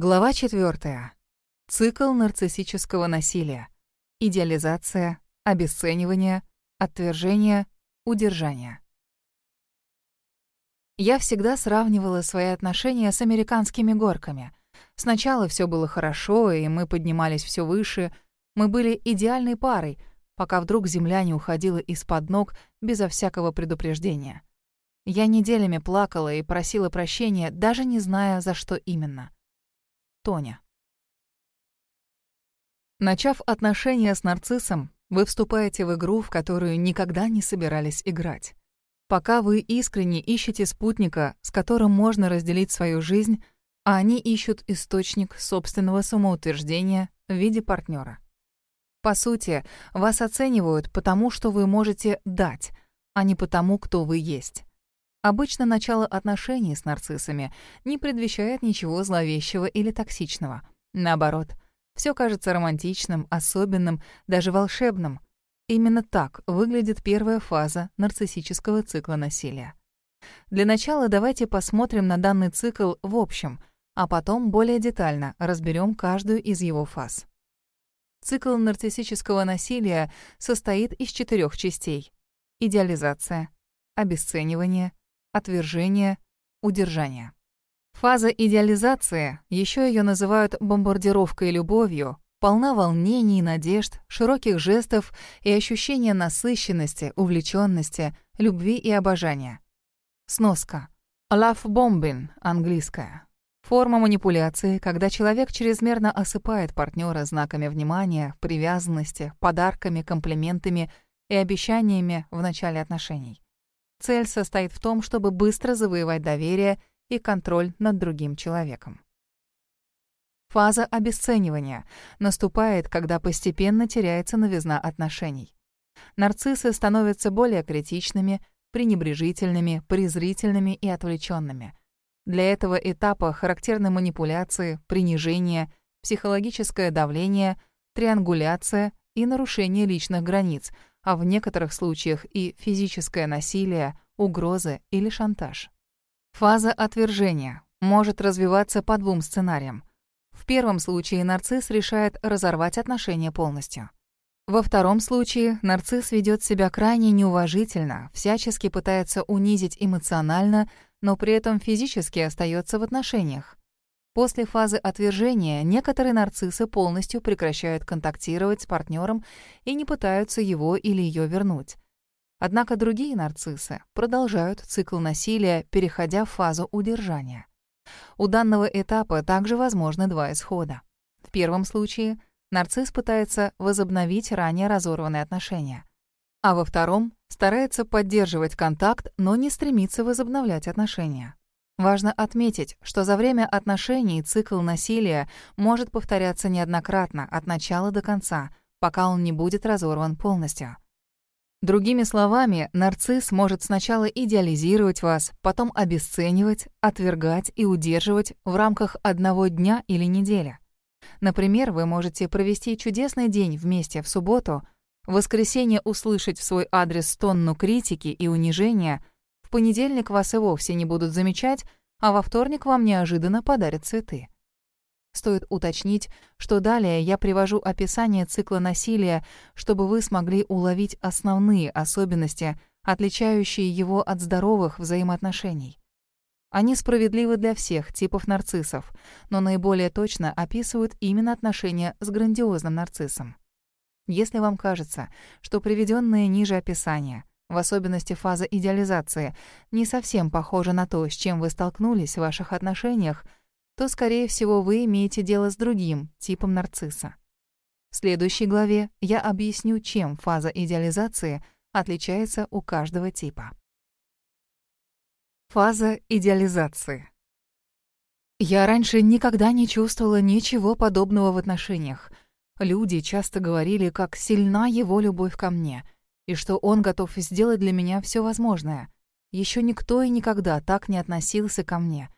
Глава 4. Цикл нарциссического насилия. Идеализация, обесценивание, отвержение, удержание. Я всегда сравнивала свои отношения с американскими горками. Сначала все было хорошо, и мы поднимались все выше. Мы были идеальной парой, пока вдруг земля не уходила из-под ног безо всякого предупреждения. Я неделями плакала и просила прощения, даже не зная, за что именно. Тоня. Начав отношения с нарциссом, вы вступаете в игру, в которую никогда не собирались играть. Пока вы искренне ищете спутника, с которым можно разделить свою жизнь, а они ищут источник собственного самоутверждения в виде партнера. По сути, вас оценивают потому, что вы можете дать, а не потому, кто вы есть. Обычно начало отношений с нарциссами не предвещает ничего зловещего или токсичного. Наоборот, все кажется романтичным, особенным, даже волшебным. Именно так выглядит первая фаза нарциссического цикла насилия. Для начала давайте посмотрим на данный цикл в общем, а потом более детально разберем каждую из его фаз. Цикл нарциссического насилия состоит из четырех частей. Идеализация, обесценивание, отвержение, удержание. Фаза идеализации, еще ее называют бомбардировкой любовью, полна волнений, надежд, широких жестов и ощущения насыщенности, увлеченности, любви и обожания. Сноска. Love bombing, английская. Форма манипуляции, когда человек чрезмерно осыпает партнера знаками внимания, привязанности, подарками, комплиментами и обещаниями в начале отношений. Цель состоит в том, чтобы быстро завоевать доверие и контроль над другим человеком. Фаза обесценивания наступает, когда постепенно теряется новизна отношений. Нарциссы становятся более критичными, пренебрежительными, презрительными и отвлеченными. Для этого этапа характерны манипуляции, принижение, психологическое давление, триангуляция и нарушение личных границ — а в некоторых случаях и физическое насилие, угрозы или шантаж. Фаза отвержения может развиваться по двум сценариям. В первом случае нарцисс решает разорвать отношения полностью. Во втором случае нарцисс ведет себя крайне неуважительно, всячески пытается унизить эмоционально, но при этом физически остается в отношениях. После фазы отвержения некоторые нарциссы полностью прекращают контактировать с партнером и не пытаются его или ее вернуть. Однако другие нарциссы продолжают цикл насилия, переходя в фазу удержания. У данного этапа также возможны два исхода. В первом случае нарцисс пытается возобновить ранее разорванные отношения, а во втором старается поддерживать контакт, но не стремится возобновлять отношения. Важно отметить, что за время отношений цикл насилия может повторяться неоднократно от начала до конца, пока он не будет разорван полностью. Другими словами, нарцисс может сначала идеализировать вас, потом обесценивать, отвергать и удерживать в рамках одного дня или недели. Например, вы можете провести чудесный день вместе в субботу, в воскресенье услышать в свой адрес тонну критики и унижения — в понедельник вас и вовсе не будут замечать, а во вторник вам неожиданно подарят цветы. Стоит уточнить, что далее я привожу описание цикла насилия, чтобы вы смогли уловить основные особенности, отличающие его от здоровых взаимоотношений. Они справедливы для всех типов нарциссов, но наиболее точно описывают именно отношения с грандиозным нарциссом. Если вам кажется, что приведенное ниже описание в особенности фаза идеализации, не совсем похожа на то, с чем вы столкнулись в ваших отношениях, то, скорее всего, вы имеете дело с другим типом нарцисса. В следующей главе я объясню, чем фаза идеализации отличается у каждого типа. Фаза идеализации. Я раньше никогда не чувствовала ничего подобного в отношениях. Люди часто говорили, как сильна его любовь ко мне — и что он готов сделать для меня все возможное. Еще никто и никогда так не относился ко мне.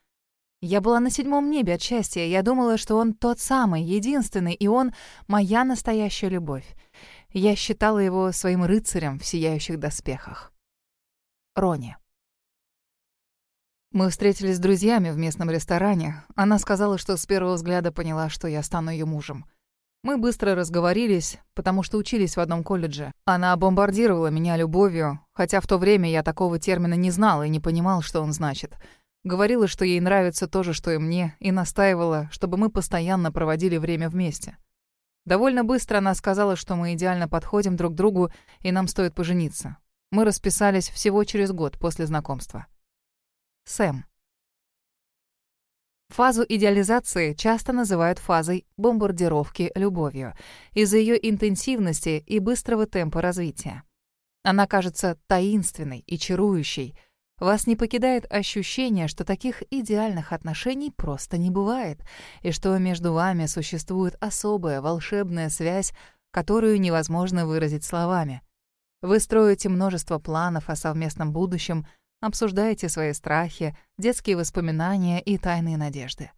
Я была на седьмом небе от счастья, я думала, что он тот самый, единственный, и он — моя настоящая любовь. Я считала его своим рыцарем в сияющих доспехах. Рони. Мы встретились с друзьями в местном ресторане. Она сказала, что с первого взгляда поняла, что я стану ее мужем. Мы быстро разговорились, потому что учились в одном колледже. Она бомбардировала меня любовью, хотя в то время я такого термина не знал и не понимал, что он значит. Говорила, что ей нравится то же, что и мне, и настаивала, чтобы мы постоянно проводили время вместе. Довольно быстро она сказала, что мы идеально подходим друг другу, и нам стоит пожениться. Мы расписались всего через год после знакомства. Сэм. Фазу идеализации часто называют фазой бомбардировки любовью из-за ее интенсивности и быстрого темпа развития. Она кажется таинственной и чарующей. Вас не покидает ощущение, что таких идеальных отношений просто не бывает, и что между вами существует особая волшебная связь, которую невозможно выразить словами. Вы строите множество планов о совместном будущем — обсуждаете свои страхи, детские воспоминания и тайные надежды.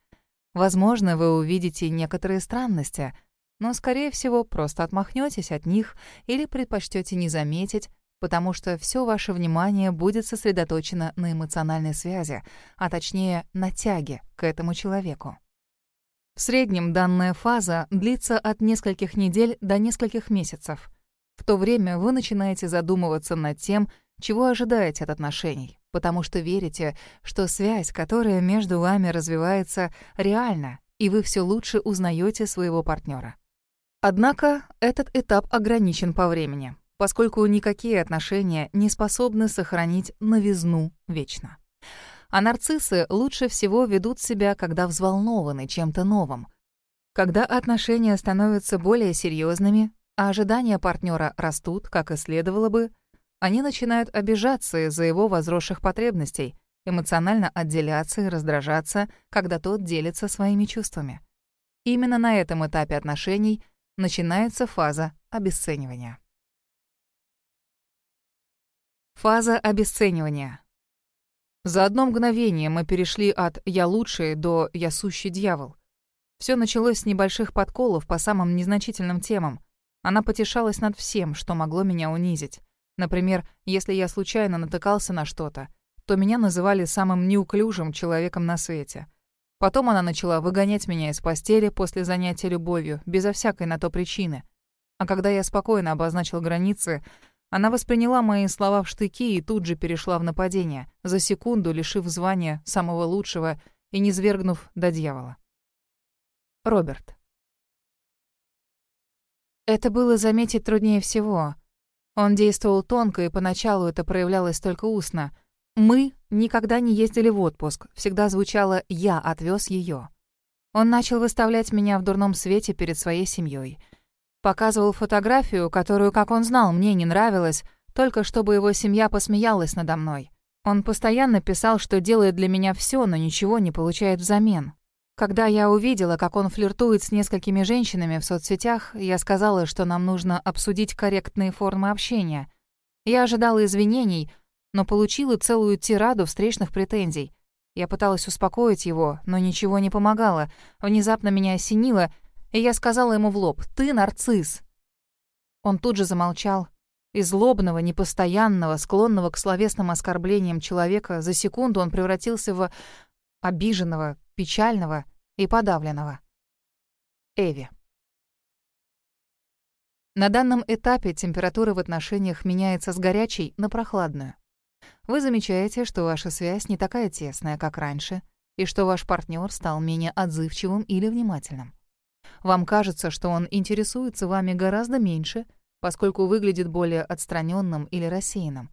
Возможно, вы увидите некоторые странности, но, скорее всего, просто отмахнетесь от них или предпочтете не заметить, потому что все ваше внимание будет сосредоточено на эмоциональной связи, а точнее на тяге к этому человеку. В среднем данная фаза длится от нескольких недель до нескольких месяцев. В то время вы начинаете задумываться над тем, чего ожидаете от отношений, потому что верите, что связь, которая между вами развивается, реальна, и вы все лучше узнаете своего партнера. Однако этот этап ограничен по времени, поскольку никакие отношения не способны сохранить новизну вечно. А нарциссы лучше всего ведут себя, когда взволнованы чем-то новым. Когда отношения становятся более серьезными, а ожидания партнера растут, как и следовало бы, они начинают обижаться из-за его возросших потребностей, эмоционально отделяться и раздражаться, когда тот делится своими чувствами. Именно на этом этапе отношений начинается фаза обесценивания. Фаза обесценивания. За одно мгновение мы перешли от «я лучший» до «я сущий дьявол». Все началось с небольших подколов по самым незначительным темам. Она потешалась над всем, что могло меня унизить. Например, если я случайно натыкался на что-то, то меня называли самым неуклюжим человеком на свете. Потом она начала выгонять меня из постели после занятия любовью, безо всякой на то причины. А когда я спокойно обозначил границы, она восприняла мои слова в штыки и тут же перешла в нападение, за секунду лишив звания самого лучшего и низвергнув до дьявола. Роберт. Это было заметить труднее всего. Он действовал тонко, и поначалу это проявлялось только устно. «Мы никогда не ездили в отпуск», всегда звучало «я отвез ее». Он начал выставлять меня в дурном свете перед своей семьей. Показывал фотографию, которую, как он знал, мне не нравилась, только чтобы его семья посмеялась надо мной. Он постоянно писал, что делает для меня все, но ничего не получает взамен. Когда я увидела, как он флиртует с несколькими женщинами в соцсетях, я сказала, что нам нужно обсудить корректные формы общения. Я ожидала извинений, но получила целую тираду встречных претензий. Я пыталась успокоить его, но ничего не помогало. Внезапно меня осенило, и я сказала ему в лоб «Ты нарцисс». Он тут же замолчал. Из злобного, непостоянного, склонного к словесным оскорблениям человека за секунду он превратился в обиженного, печального и подавленного. Эви. На данном этапе температура в отношениях меняется с горячей на прохладную. Вы замечаете, что ваша связь не такая тесная, как раньше, и что ваш партнер стал менее отзывчивым или внимательным. Вам кажется, что он интересуется вами гораздо меньше, поскольку выглядит более отстраненным или рассеянным.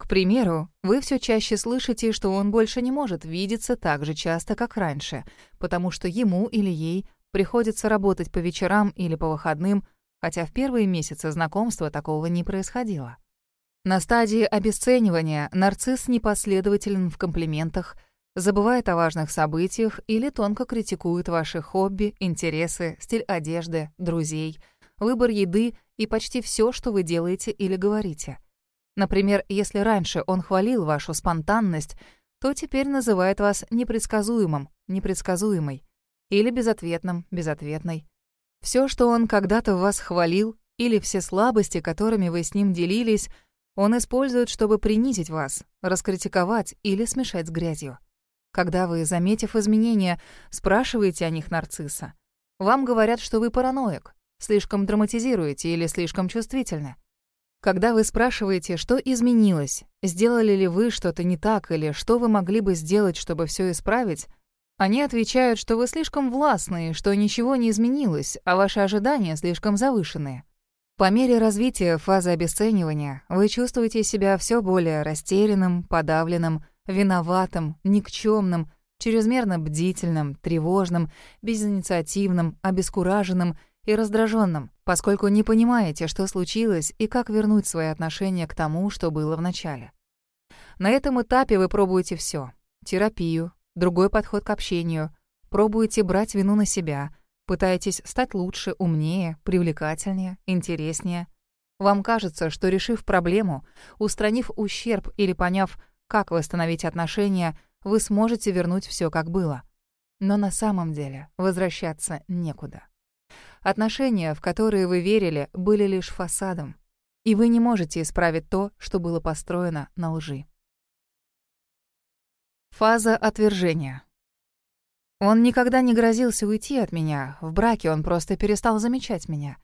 К примеру, вы все чаще слышите, что он больше не может видеться так же часто, как раньше, потому что ему или ей приходится работать по вечерам или по выходным, хотя в первые месяцы знакомства такого не происходило. На стадии обесценивания нарцисс непоследователен в комплиментах, забывает о важных событиях или тонко критикует ваши хобби, интересы, стиль одежды, друзей, выбор еды и почти все, что вы делаете или говорите — Например, если раньше он хвалил вашу спонтанность, то теперь называет вас непредсказуемым, непредсказуемой, или безответным, безответной. Все, что он когда-то в вас хвалил, или все слабости, которыми вы с ним делились, он использует, чтобы принизить вас, раскритиковать или смешать с грязью. Когда вы, заметив изменения, спрашиваете о них нарцисса, вам говорят, что вы параноик, слишком драматизируете или слишком чувствительны. Когда вы спрашиваете, что изменилось, сделали ли вы что-то не так или что вы могли бы сделать, чтобы все исправить, они отвечают, что вы слишком властны, что ничего не изменилось, а ваши ожидания слишком завышенные. По мере развития фазы обесценивания вы чувствуете себя все более растерянным, подавленным, виноватым, никчемным, чрезмерно бдительным, тревожным, безинициативным, обескураженным и раздраженным, поскольку не понимаете, что случилось и как вернуть свои отношения к тому, что было в начале. На этом этапе вы пробуете все: терапию, другой подход к общению, пробуете брать вину на себя, пытаетесь стать лучше, умнее, привлекательнее, интереснее. Вам кажется, что решив проблему, устранив ущерб или поняв, как восстановить отношения, вы сможете вернуть все как было. Но на самом деле возвращаться некуда. Отношения, в которые вы верили, были лишь фасадом, и вы не можете исправить то, что было построено на лжи. Фаза отвержения. Он никогда не грозился уйти от меня. В браке он просто перестал замечать меня.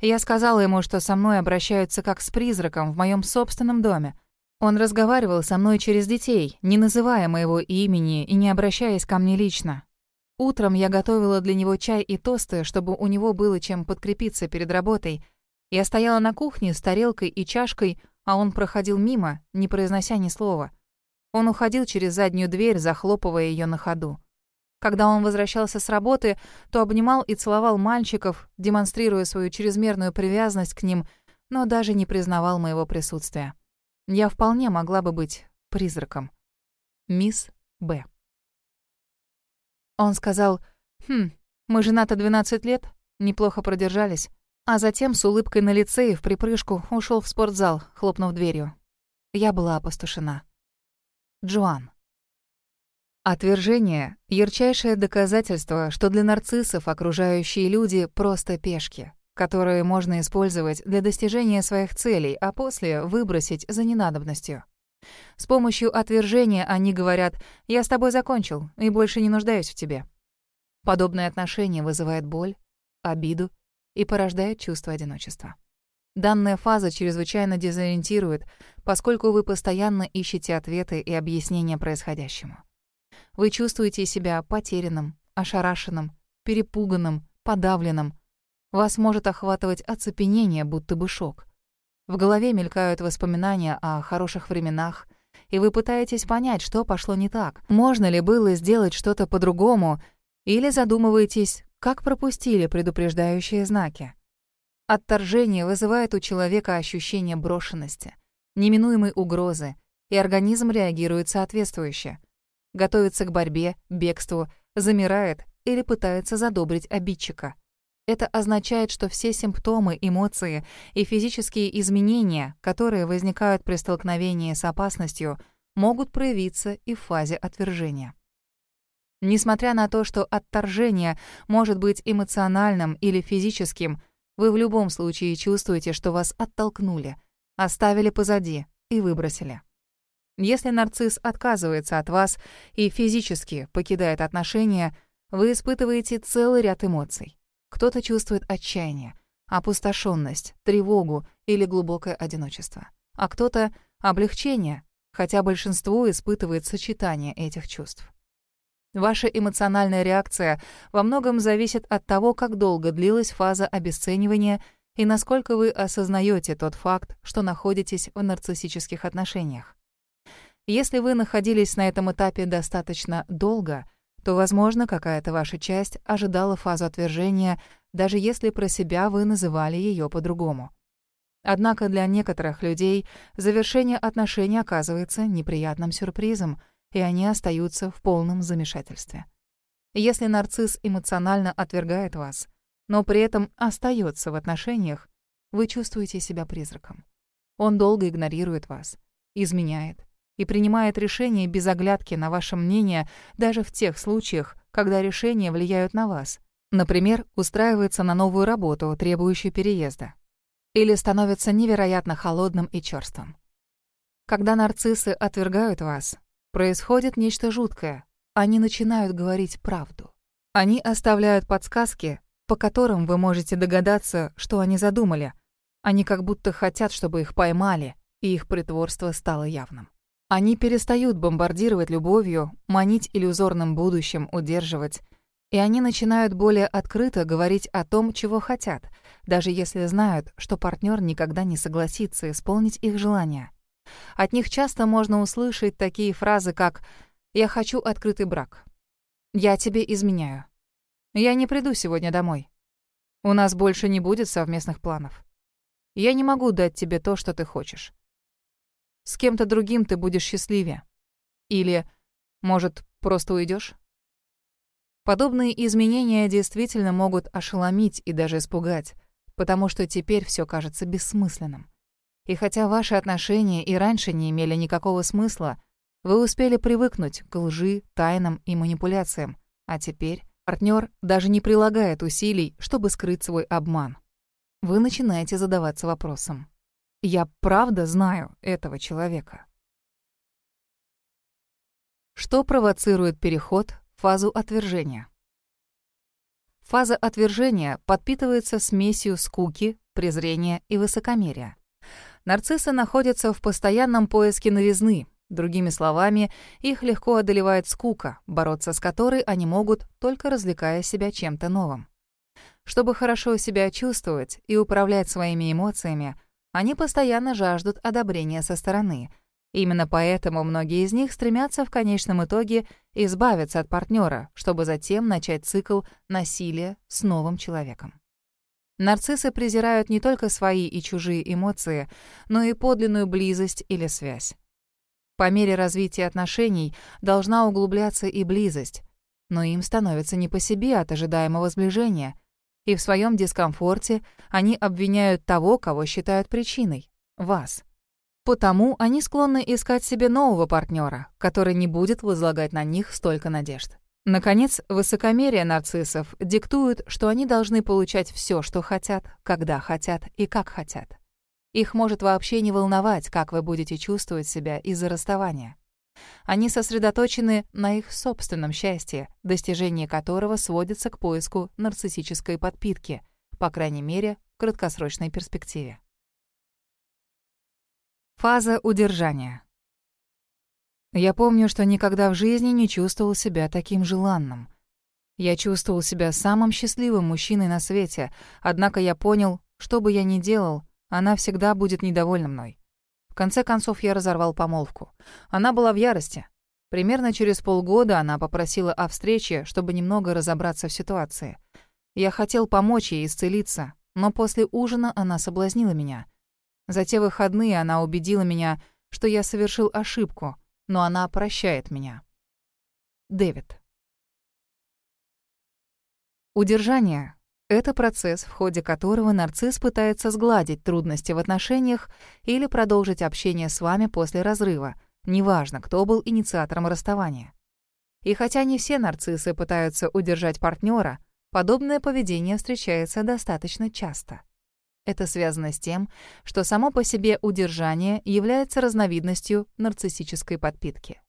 Я сказала ему, что со мной обращаются как с призраком в моем собственном доме. Он разговаривал со мной через детей, не называя моего имени и не обращаясь ко мне лично. Утром я готовила для него чай и тосты, чтобы у него было чем подкрепиться перед работой. Я стояла на кухне с тарелкой и чашкой, а он проходил мимо, не произнося ни слова. Он уходил через заднюю дверь, захлопывая ее на ходу. Когда он возвращался с работы, то обнимал и целовал мальчиков, демонстрируя свою чрезмерную привязанность к ним, но даже не признавал моего присутствия. Я вполне могла бы быть призраком. Мисс Б. Он сказал, «Хм, мы женаты 12 лет, неплохо продержались». А затем с улыбкой на лице и в припрыжку ушел в спортзал, хлопнув дверью. Я была опустошена. Джоан. Отвержение — ярчайшее доказательство, что для нарциссов окружающие люди — просто пешки, которые можно использовать для достижения своих целей, а после выбросить за ненадобностью. С помощью отвержения они говорят «я с тобой закончил и больше не нуждаюсь в тебе». Подобное отношение вызывает боль, обиду и порождает чувство одиночества. Данная фаза чрезвычайно дезориентирует, поскольку вы постоянно ищете ответы и объяснения происходящему. Вы чувствуете себя потерянным, ошарашенным, перепуганным, подавленным. Вас может охватывать оцепенение, будто бы шок. В голове мелькают воспоминания о хороших временах, и вы пытаетесь понять, что пошло не так. Можно ли было сделать что-то по-другому, или задумываетесь, как пропустили предупреждающие знаки. Отторжение вызывает у человека ощущение брошенности, неминуемой угрозы, и организм реагирует соответствующе. Готовится к борьбе, бегству, замирает или пытается задобрить обидчика. Это означает, что все симптомы, эмоции и физические изменения, которые возникают при столкновении с опасностью, могут проявиться и в фазе отвержения. Несмотря на то, что отторжение может быть эмоциональным или физическим, вы в любом случае чувствуете, что вас оттолкнули, оставили позади и выбросили. Если нарцисс отказывается от вас и физически покидает отношения, вы испытываете целый ряд эмоций. Кто-то чувствует отчаяние, опустошенность, тревогу или глубокое одиночество, а кто-то — облегчение, хотя большинство испытывает сочетание этих чувств. Ваша эмоциональная реакция во многом зависит от того, как долго длилась фаза обесценивания и насколько вы осознаете тот факт, что находитесь в нарциссических отношениях. Если вы находились на этом этапе достаточно долго, то, возможно, какая-то ваша часть ожидала фазу отвержения, даже если про себя вы называли ее по-другому. Однако для некоторых людей завершение отношений оказывается неприятным сюрпризом — и они остаются в полном замешательстве. Если нарцисс эмоционально отвергает вас, но при этом остается в отношениях, вы чувствуете себя призраком. Он долго игнорирует вас, изменяет и принимает решения без оглядки на ваше мнение даже в тех случаях, когда решения влияют на вас. Например, устраивается на новую работу, требующую переезда. Или становится невероятно холодным и чёрствым. Когда нарциссы отвергают вас, Происходит нечто жуткое. они начинают говорить правду. Они оставляют подсказки, по которым вы можете догадаться, что они задумали. Они как будто хотят, чтобы их поймали, и их притворство стало явным. Они перестают бомбардировать любовью, манить иллюзорным будущим, удерживать. И они начинают более открыто говорить о том, чего хотят, даже если знают, что партнер никогда не согласится исполнить их желания. От них часто можно услышать такие фразы, как «Я хочу открытый брак», «Я тебе изменяю», «Я не приду сегодня домой», «У нас больше не будет совместных планов», «Я не могу дать тебе то, что ты хочешь». С кем-то другим ты будешь счастливее. Или, может, просто уйдешь? Подобные изменения действительно могут ошеломить и даже испугать, потому что теперь все кажется бессмысленным. И хотя ваши отношения и раньше не имели никакого смысла, вы успели привыкнуть к лжи, тайнам и манипуляциям, а теперь партнер даже не прилагает усилий, чтобы скрыть свой обман. Вы начинаете задаваться вопросом. Я правда знаю этого человека. Что провоцирует переход в фазу отвержения? Фаза отвержения подпитывается смесью скуки, презрения и высокомерия. Нарциссы находятся в постоянном поиске новизны. Другими словами, их легко одолевает скука, бороться с которой они могут, только развлекая себя чем-то новым. Чтобы хорошо себя чувствовать и управлять своими эмоциями, они постоянно жаждут одобрения со стороны. Именно поэтому многие из них стремятся в конечном итоге избавиться от партнера, чтобы затем начать цикл насилия с новым человеком. Нарциссы презирают не только свои и чужие эмоции, но и подлинную близость или связь. По мере развития отношений должна углубляться и близость, но им становится не по себе от ожидаемого сближения — и в своем дискомфорте они обвиняют того, кого считают причиной — вас. Потому они склонны искать себе нового партнера, который не будет возлагать на них столько надежд. Наконец, высокомерие нарциссов диктует, что они должны получать все, что хотят, когда хотят и как хотят. Их может вообще не волновать, как вы будете чувствовать себя из-за расставания. Они сосредоточены на их собственном счастье, достижение которого сводится к поиску нарциссической подпитки, по крайней мере, в краткосрочной перспективе. Фаза удержания. Я помню, что никогда в жизни не чувствовал себя таким желанным. Я чувствовал себя самым счастливым мужчиной на свете, однако я понял, что бы я ни делал, она всегда будет недовольна мной. В конце концов, я разорвал помолвку. Она была в ярости. Примерно через полгода она попросила о встрече, чтобы немного разобраться в ситуации. Я хотел помочь ей исцелиться, но после ужина она соблазнила меня. За те выходные она убедила меня, что я совершил ошибку, но она прощает меня. Дэвид. Удержание это процесс, в ходе которого нарцисс пытается сгладить трудности в отношениях или продолжить общение с вами после разрыва, неважно, кто был инициатором расставания. И хотя не все нарциссы пытаются удержать партнера, подобное поведение встречается достаточно часто. Это связано с тем, что само по себе удержание является разновидностью нарциссической подпитки.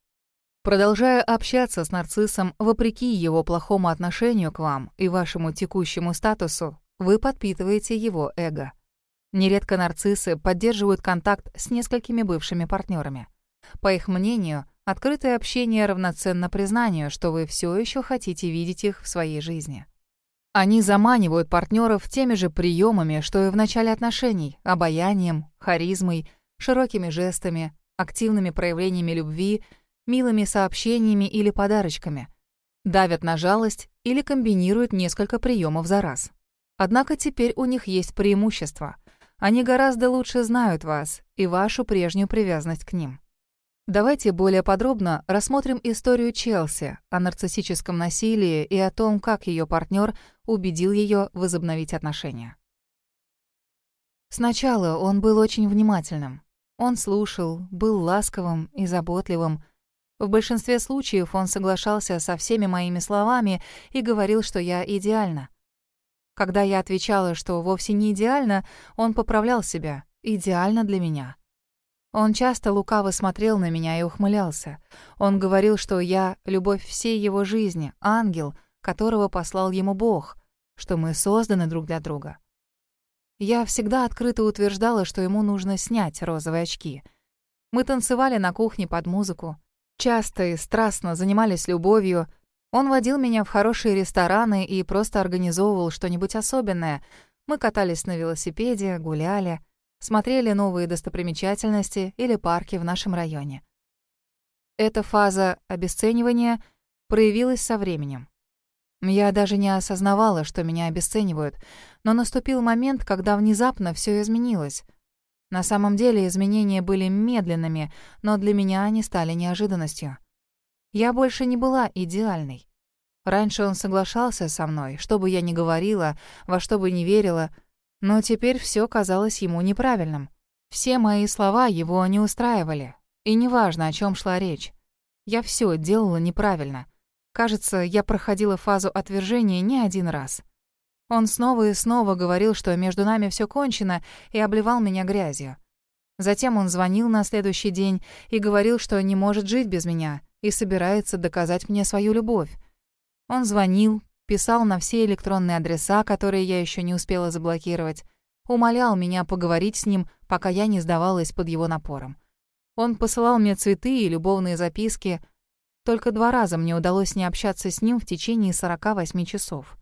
Продолжая общаться с нарциссом вопреки его плохому отношению к вам и вашему текущему статусу, вы подпитываете его эго. Нередко нарциссы поддерживают контакт с несколькими бывшими партнерами. По их мнению, открытое общение равноценно признанию, что вы все еще хотите видеть их в своей жизни. Они заманивают партнеров теми же приемами, что и в начале отношений, обаянием, харизмой, широкими жестами, активными проявлениями любви — милыми сообщениями или подарочками, давят на жалость или комбинируют несколько приемов за раз. Однако теперь у них есть преимущество. Они гораздо лучше знают вас и вашу прежнюю привязанность к ним. Давайте более подробно рассмотрим историю Челси о нарциссическом насилии и о том, как ее партнер убедил ее возобновить отношения. Сначала он был очень внимательным. Он слушал, был ласковым и заботливым, в большинстве случаев он соглашался со всеми моими словами и говорил, что я идеальна. Когда я отвечала, что вовсе не идеально, он поправлял себя. Идеально для меня. Он часто лукаво смотрел на меня и ухмылялся. Он говорил, что я — любовь всей его жизни, ангел, которого послал ему Бог, что мы созданы друг для друга. Я всегда открыто утверждала, что ему нужно снять розовые очки. Мы танцевали на кухне под музыку, часто и страстно занимались любовью. Он водил меня в хорошие рестораны и просто организовывал что-нибудь особенное. Мы катались на велосипеде, гуляли — смотрели новые достопримечательности или парки в нашем районе. Эта фаза обесценивания проявилась со временем. Я даже не осознавала, что меня обесценивают, но наступил момент, когда внезапно все изменилось. На самом деле изменения были медленными, но для меня они стали неожиданностью. Я больше не была идеальной. Раньше он соглашался со мной, что бы я ни говорила, во что бы ни верила — но теперь все казалось ему неправильным. Все мои слова его не устраивали. И неважно, о чем шла речь. Я все делала неправильно. Кажется, я проходила фазу отвержения не один раз. Он снова и снова говорил, что между нами все кончено, и обливал меня грязью. Затем он звонил на следующий день и говорил, что не может жить без меня и собирается доказать мне свою любовь. Он звонил, писал на все электронные адреса, которые я еще не успела заблокировать, умолял меня поговорить с ним, пока я не сдавалась под его напором. Он посылал мне цветы и любовные записки. Только два раза мне удалось не общаться с ним в течение 48 часов.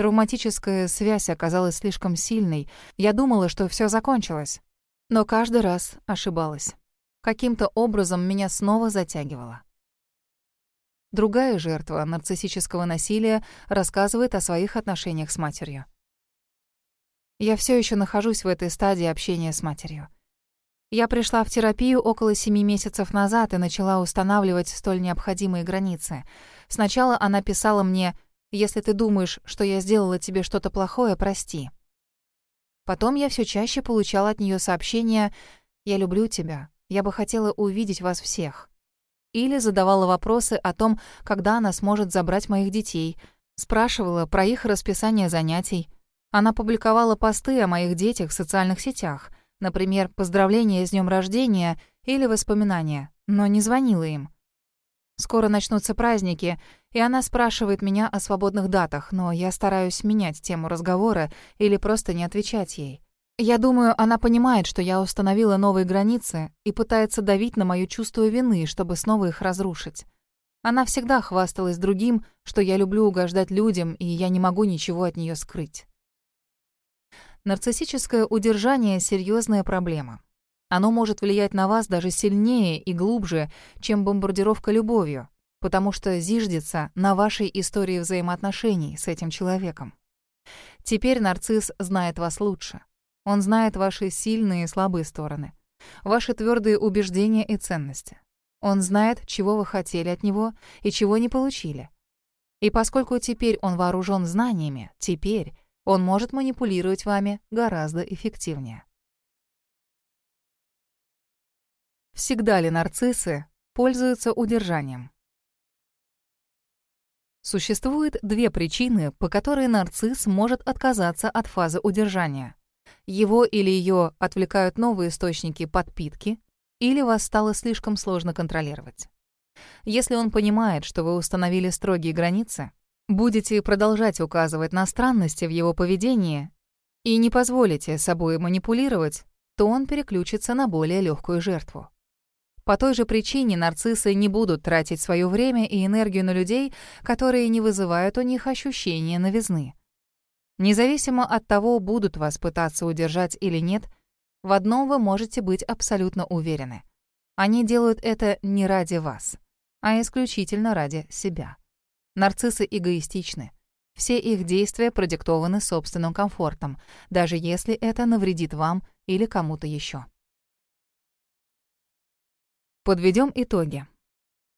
Травматическая связь оказалась слишком сильной. Я думала, что все закончилось. Но каждый раз ошибалась. Каким-то образом меня снова затягивало. Другая жертва нарциссического насилия рассказывает о своих отношениях с матерью. Я все еще нахожусь в этой стадии общения с матерью. Я пришла в терапию около семи месяцев назад и начала устанавливать столь необходимые границы. Сначала она писала мне «Если ты думаешь, что я сделала тебе что-то плохое, прости». Потом я все чаще получала от нее сообщения «Я люблю тебя, я бы хотела увидеть вас всех» или задавала вопросы о том, когда она сможет забрать моих детей, спрашивала про их расписание занятий. Она публиковала посты о моих детях в социальных сетях, например, поздравления с днем рождения или воспоминания, но не звонила им. Скоро начнутся праздники, и она спрашивает меня о свободных датах, но я стараюсь менять тему разговора или просто не отвечать ей. Я думаю, она понимает, что я установила новые границы и пытается давить на моё чувство вины, чтобы снова их разрушить. Она всегда хвасталась другим, что я люблю угождать людям, и я не могу ничего от неё скрыть. Нарциссическое удержание — серьёзная проблема. Оно может влиять на вас даже сильнее и глубже, чем бомбардировка любовью, потому что зиждется на вашей истории взаимоотношений с этим человеком. Теперь нарцисс знает вас лучше. Он знает ваши сильные и слабые стороны, ваши твердые убеждения и ценности. Он знает, чего вы хотели от него и чего не получили. И поскольку теперь он вооружен знаниями, теперь он может манипулировать вами гораздо эффективнее. Всегда ли нарциссы пользуются удержанием? Существует две причины, по которой нарцисс может отказаться от фазы удержания. Его или ее отвлекают новые источники подпитки, или вас стало слишком сложно контролировать. Если он понимает, что вы установили строгие границы, будете продолжать указывать на странности в его поведении и не позволите собой манипулировать, то он переключится на более легкую жертву. По той же причине нарциссы не будут тратить свое время и энергию на людей, которые не вызывают у них ощущения новизны. Независимо от того, будут вас пытаться удержать или нет, в одном вы можете быть абсолютно уверены. Они делают это не ради вас, а исключительно ради себя. Нарциссы эгоистичны. Все их действия продиктованы собственным комфортом, даже если это навредит вам или кому-то еще. Подведем итоги.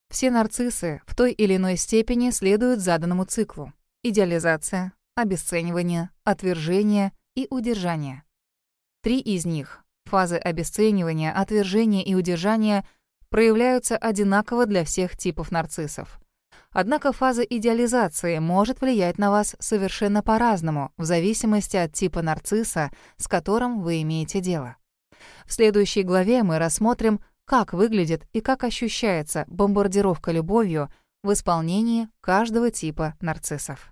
Все нарциссы в той или иной степени следуют заданному циклу. Идеализация, обесценивание, отвержение и удержание. Три из них — фазы обесценивания, отвержения и удержания — проявляются одинаково для всех типов нарциссов. Однако фаза идеализации может влиять на вас совершенно по-разному, в зависимости от типа нарцисса, с которым вы имеете дело. В следующей главе мы рассмотрим, как выглядит и как ощущается бомбардировка любовью в исполнении каждого типа нарциссов.